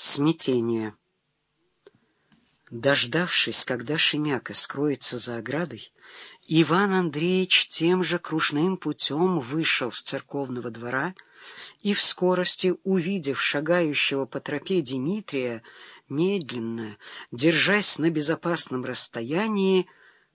Смятение. Дождавшись, когда Шемяка скроется за оградой, Иван Андреевич тем же кружным путем вышел с церковного двора и в скорости, увидев шагающего по тропе Дмитрия, медленно, держась на безопасном расстоянии,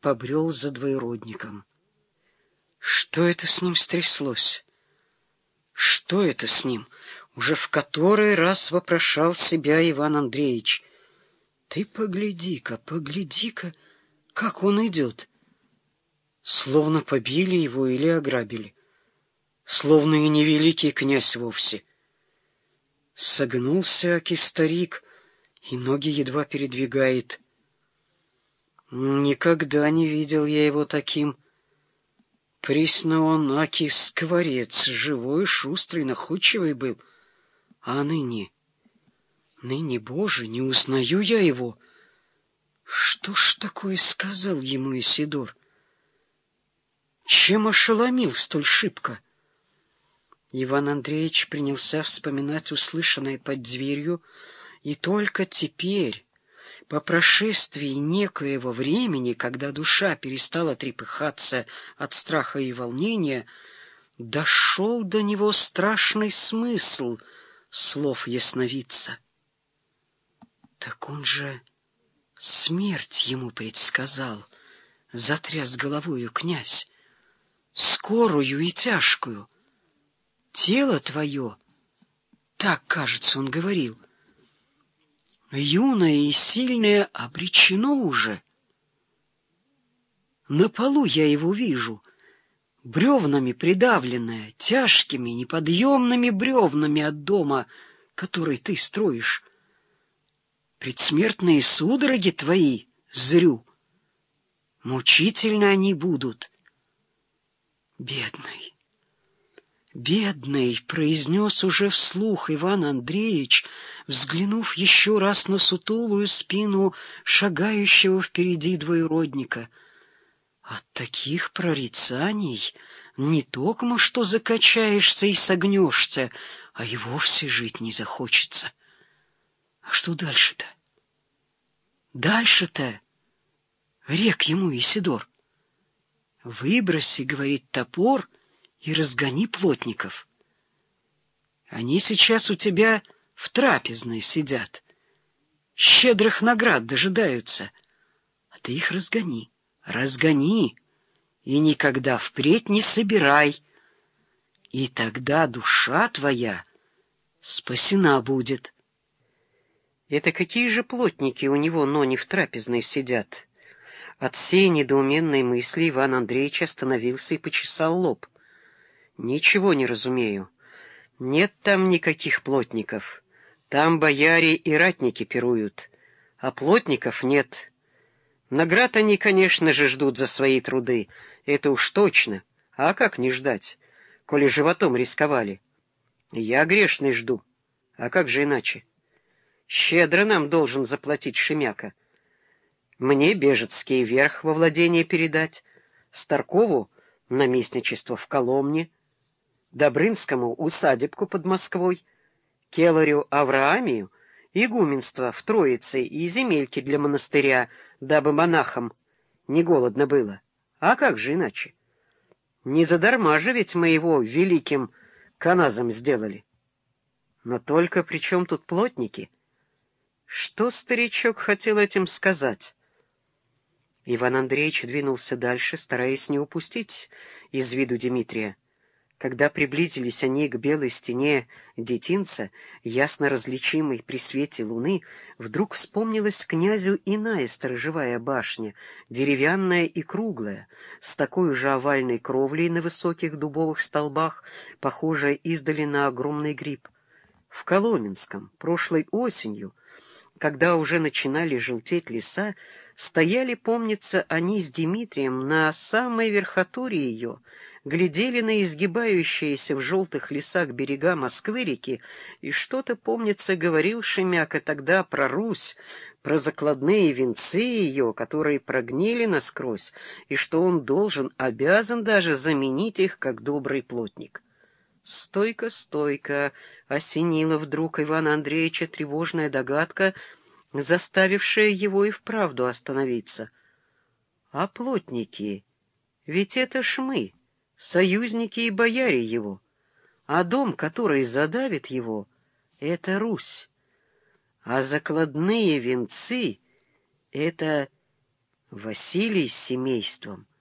побрел за двоеродником. Что это с ним стряслось? Что это с ним? Уже в который раз вопрошал себя Иван Андреевич. Ты погляди-ка, погляди-ка, как он идет. Словно побили его или ограбили. Словно и не великий князь вовсе. Согнулся аки старик, и ноги едва передвигает. Никогда не видел я его таким. Присно он аки скворец, живой, шустрый, находчивый был — а ныне... Ныне, Боже, не узнаю я его. Что ж такое сказал ему Исидор? Чем ошеломил столь шибко? Иван Андреевич принялся вспоминать услышанное под дверью, и только теперь, по прошествии некоего времени, когда душа перестала трепыхаться от страха и волнения, дошел до него страшный смысл — слов ясновидца. Так он же смерть ему предсказал, затряс головою князь, скорую и тяжкую. Тело твое, так, кажется, он говорил, юное и сильное обречено уже. На полу я его вижу — бревнами придавленная, тяжкими, неподъемными бревнами от дома, который ты строишь. Предсмертные судороги твои, зрю, мучительно они будут. Бедный, бедный, произнес уже вслух Иван Андреевич, взглянув еще раз на сутулую спину шагающего впереди двоюродника — от таких прорицаний не токмо что закачаешься и согнешься, а и вовсе жить не захочется. А что дальше-то? Дальше-то, рек ему Исидор, выброси, говорит, топор и разгони плотников. Они сейчас у тебя в трапезной сидят, щедрых наград дожидаются, а ты их разгони разгони и никогда впредь не собирай, и тогда душа твоя спасена будет. Это какие же плотники у него, но не в трапезной сидят? От всей недоуменной мысли Иван Андреевич остановился и почесал лоб. Ничего не разумею. Нет там никаких плотников. Там бояре и ратники пируют, а плотников нет. Наград они, конечно же, ждут за свои труды, это уж точно. А как не ждать, коли животом рисковали? Я грешный жду. А как же иначе? Щедро нам должен заплатить Шемяка. Мне бежецкий верх во владение передать, Старкову — наместничество в Коломне, Добрынскому — усадебку под Москвой, Келарю Авраамию — игуменство в Троице и земельки для монастыря, дабы монахам не голодно было. А как же иначе? Не задарма же ведь мы его великим каназом сделали. Но только при чем тут плотники? Что старичок хотел этим сказать? Иван Андреевич двинулся дальше, стараясь не упустить из виду Дмитрия. Когда приблизились они к белой стене детинца, ясно различимой при свете луны, вдруг вспомнилась князю иная сторожевая башня, деревянная и круглая, с такой же овальной кровлей на высоких дубовых столбах, похожая издали на огромный гриб. В Коломенском, прошлой осенью, когда уже начинали желтеть леса, стояли, помнится, они с Дмитрием на самой верхотуре ее — глядели на изгибающиеся в желтых лесах берега Москвы-реки, и что-то, помнится, говорил Шемяка тогда про Русь, про закладные венцы ее, которые прогнили насквозь, и что он должен, обязан даже заменить их, как добрый плотник. Стойка, стойка, осенила вдруг Ивана Андреевича тревожная догадка, заставившая его и вправду остановиться. А плотники, ведь это ж мы, союзники и бояре его, а дом, который задавит его, — это Русь, а закладные венцы — это Василий с семейством —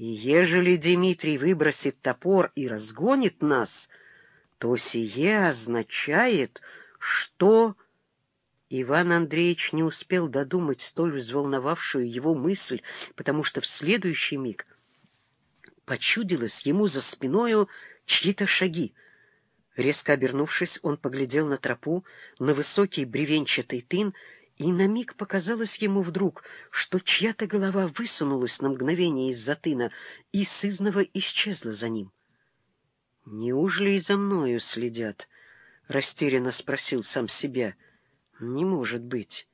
и ежели Дмитрий выбросит топор и разгонит нас, то сие означает, что... Иван Андреевич не успел додумать столь взволновавшую его мысль, потому что в следующий миг почудилось ему за спиною чьи-то шаги. Резко обернувшись, он поглядел на тропу, на высокий бревенчатый тын и на миг показалось ему вдруг, что чья-то голова высунулась на мгновение из-за тына и сызново исчезла за ним. «Неужели и за мною следят?» — растерянно спросил сам себя. «Не может быть.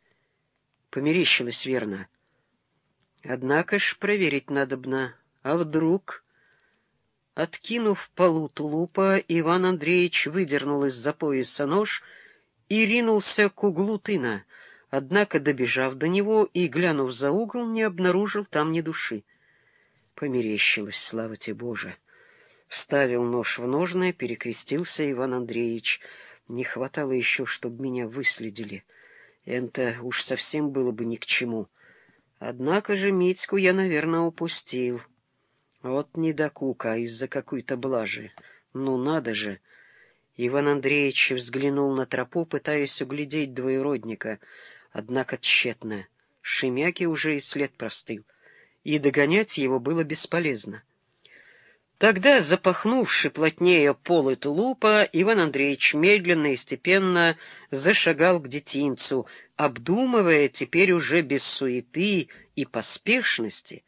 Померещилось верно. Однако ж проверить надобно. А вдруг...» Откинув полу тулупа, Иван Андреевич выдернул из-за пояса нож и ринулся к углу тына — однако, добежав до него и глянув за угол, не обнаружил там ни души. Померещилось, слава тебе, Боже! Вставил нож в ножное, перекрестился Иван Андреевич. Не хватало еще, чтобы меня выследили. Это уж совсем было бы ни к чему. Однако же Митьку я, наверное, упустил. Вот не до кука из-за какой-то блажи. Ну, надо же! Иван Андреевич взглянул на тропу, пытаясь углядеть двоеродника — Однако тщетно. Шемяки уже и след простыл, и догонять его было бесполезно. Тогда, запахнувши плотнее полы тулупа, Иван Андреевич медленно и степенно зашагал к детинцу, обдумывая теперь уже без суеты и поспешности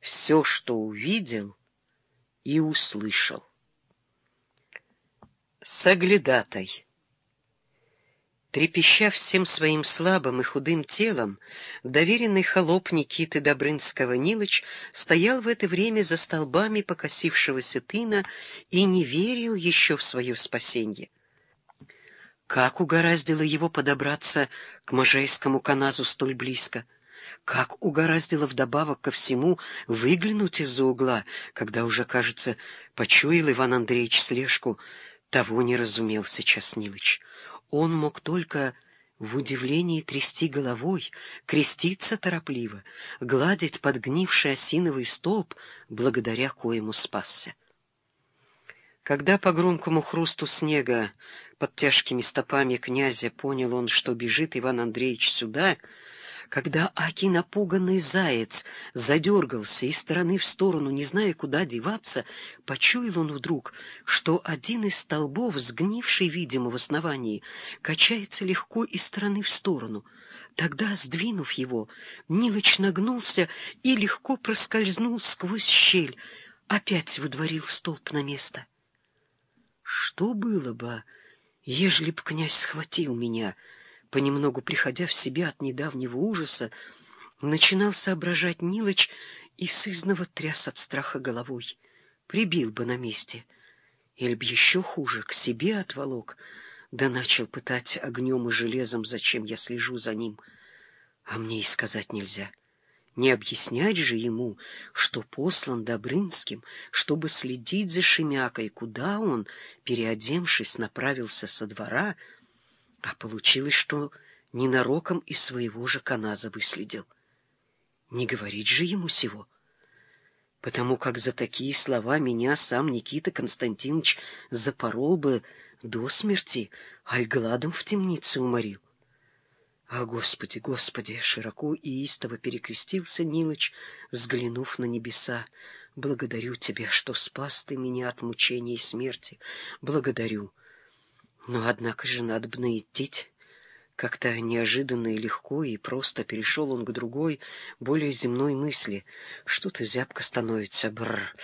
все, что увидел и услышал. Соглядатай Трепеща всем своим слабым и худым телом, доверенный холоп Никиты Добрынского Нилыч стоял в это время за столбами покосившегося тына и не верил еще в свое спасение. Как угораздило его подобраться к Можайскому каназу столь близко? Как угораздило вдобавок ко всему выглянуть из-за угла, когда уже, кажется, почуял Иван Андреевич слежку, того не разумел сейчас Нилыч. Он мог только в удивлении трясти головой, креститься торопливо, гладить подгнивший осиновый столб, благодаря коему спасся. Когда по громкому хрусту снега под тяжкими стопами князя понял он, что бежит Иван Андреевич сюда, когда Аки напуганный заяц задергался из стороны в сторону, не зная, куда деваться, почуял он вдруг, что один из столбов, сгнивший, видимо, в основании, качается легко из стороны в сторону. Тогда, сдвинув его, Нилыч нагнулся и легко проскользнул сквозь щель, опять выдворил столб на место. Что было бы, ежели б князь схватил меня — понемногу приходя в себя от недавнего ужаса, начинал соображать Нилыч и сызново тряс от страха головой. Прибил бы на месте. Или б еще хуже, к себе отволок, да начал пытать огнем и железом, зачем я слежу за ним. А мне и сказать нельзя. Не объяснять же ему, что послан Добрынским, чтобы следить за Шемякой, куда он, переодевшись, направился со двора — а получилось, что ненароком из своего же каназа выследил. Не говорить же ему сего, потому как за такие слова меня сам Никита Константинович запорол бы до смерти, аль гладом в темнице уморил. А, Господи, Господи, широко и истово перекрестился Нилыч, взглянув на небеса. Благодарю Тебя, что спас Ты меня от мучений и смерти. Благодарю. Но, однако же, надо бы идти. Как-то неожиданно и легко, и просто перешел он к другой, более земной мысли. Что-то зябко становится, бррр.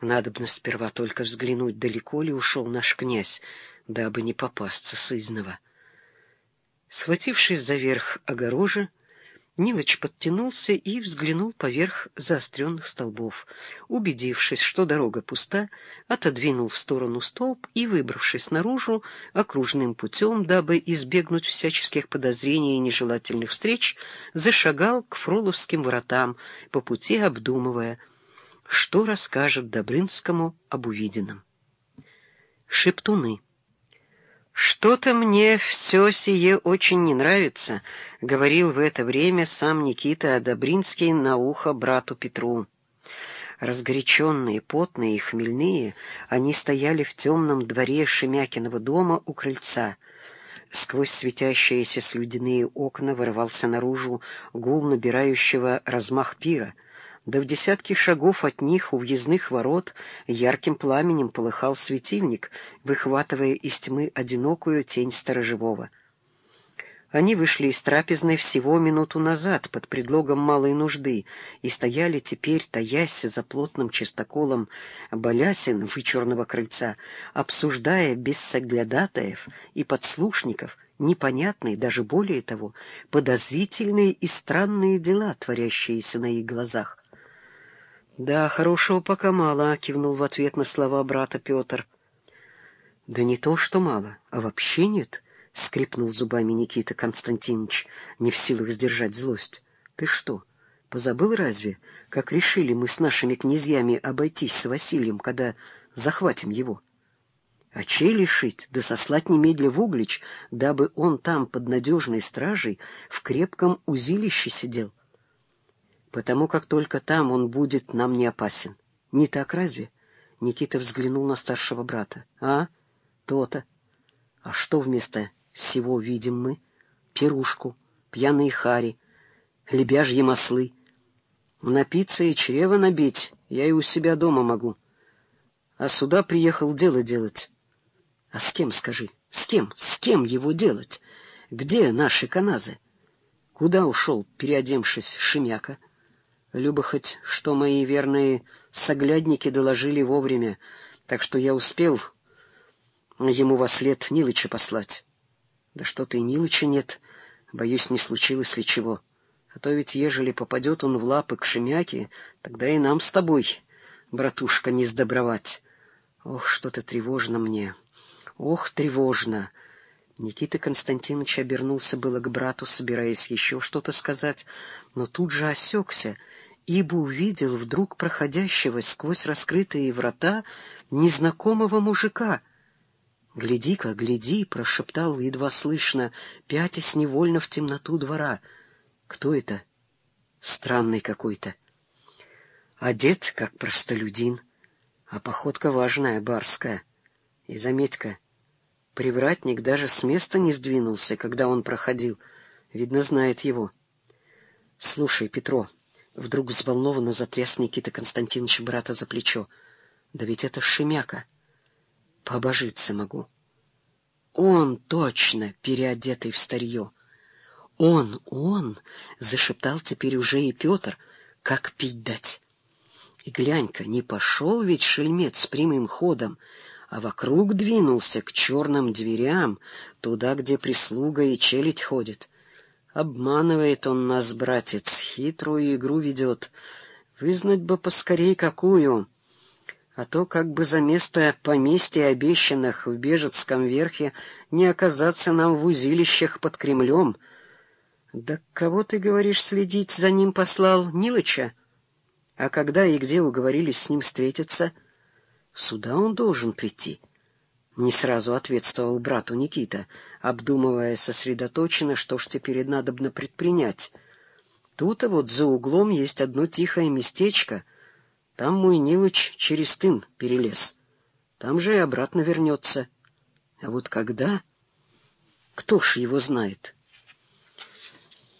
Надобно сперва только взглянуть, далеко ли ушел наш князь, дабы не попасться сызного. Схватившись за верх огорожа, Нилыч подтянулся и взглянул поверх заостренных столбов. Убедившись, что дорога пуста, отодвинул в сторону столб и, выбравшись наружу, окружным путем, дабы избегнуть всяческих подозрений и нежелательных встреч, зашагал к Фроловским воротам, по пути обдумывая, что расскажет Добрынскому об увиденном. Шептуны «Что-то мне все сие очень не нравится», — говорил в это время сам Никита Одобринский на ухо брату Петру. Разгоряченные, потные и хмельные, они стояли в темном дворе Шемякиного дома у крыльца. Сквозь светящиеся слюдяные окна вырывался наружу гул набирающего размах пира — да в десятки шагов от них у въездных ворот ярким пламенем полыхал светильник, выхватывая из тьмы одинокую тень сторожевого. Они вышли из трапезной всего минуту назад под предлогом малой нужды и стояли теперь, таясь за плотным чистоколом балясин вычурного крыльца, обсуждая без соглядатаев и подслушников непонятные, даже более того, подозрительные и странные дела, творящиеся на их глазах. «Да, хорошего пока мало», — кивнул в ответ на слова брата Петр. «Да не то, что мало, а вообще нет», — скрипнул зубами Никита Константинович, не в силах сдержать злость. «Ты что, позабыл разве, как решили мы с нашими князьями обойтись с Василием, когда захватим его?» А чей лишить, да сослать немедля в Углич, дабы он там под надежной стражей в крепком узилище сидел? Потому как только там он будет нам не опасен. Не так разве? Никита взглянул на старшего брата. А? То-то. А что вместо всего видим мы? Пирушку, пьяные хари, лебяжьи маслы. Напиться и чрево набить я и у себя дома могу. А сюда приехал дело делать. А с кем, скажи, с кем, с кем его делать? Где наши каназы? Куда ушел, переодемшись, Шемяка? — Люба хоть что мои верные соглядники доложили вовремя, так что я успел ему во след Нилыча послать. Да что-то и Нилыча нет, боюсь, не случилось ли чего. А то ведь ежели попадет он в лапы к Шемяке, тогда и нам с тобой, братушка, не сдобровать. Ох, что-то тревожно мне. Ох, тревожно. Никита Константинович обернулся было к брату, собираясь еще что-то сказать, но тут же осекся — ибо увидел вдруг проходящего сквозь раскрытые врата незнакомого мужика. «Гляди-ка, гляди!» — прошептал едва слышно, пятясь невольно в темноту двора. «Кто это?» «Странный какой-то. Одет, как простолюдин, а походка важная, барская. И заметь-ка, привратник даже с места не сдвинулся, когда он проходил. Видно, знает его. Слушай, Петро, Вдруг взволнованно затряс Никита Константинович брата за плечо. «Да ведь это Шемяка. Побожиться могу. Он точно переодетый в старье. Он, он!» — зашептал теперь уже и Петр. «Как пить дать?» И глянь-ка, не пошел ведь шельмец прямым ходом, а вокруг двинулся к черным дверям, туда, где прислуга и челядь ходит. Обманывает он нас, братец, хитрую игру ведет. Вызнать бы поскорей какую. А то как бы за место поместья обещанных в Бежецком верхе не оказаться нам в узилищах под Кремлем. Да кого ты, говоришь, следить за ним послал? Нилыча? А когда и где уговорились с ним встретиться? Сюда он должен прийти. Не сразу ответствовал брату Никита, обдумывая сосредоточенно, что ж теперь надобно предпринять. Тут а вот за углом есть одно тихое местечко. Там мой Нилыч через тын перелез. Там же и обратно вернется. А вот когда... Кто ж его знает?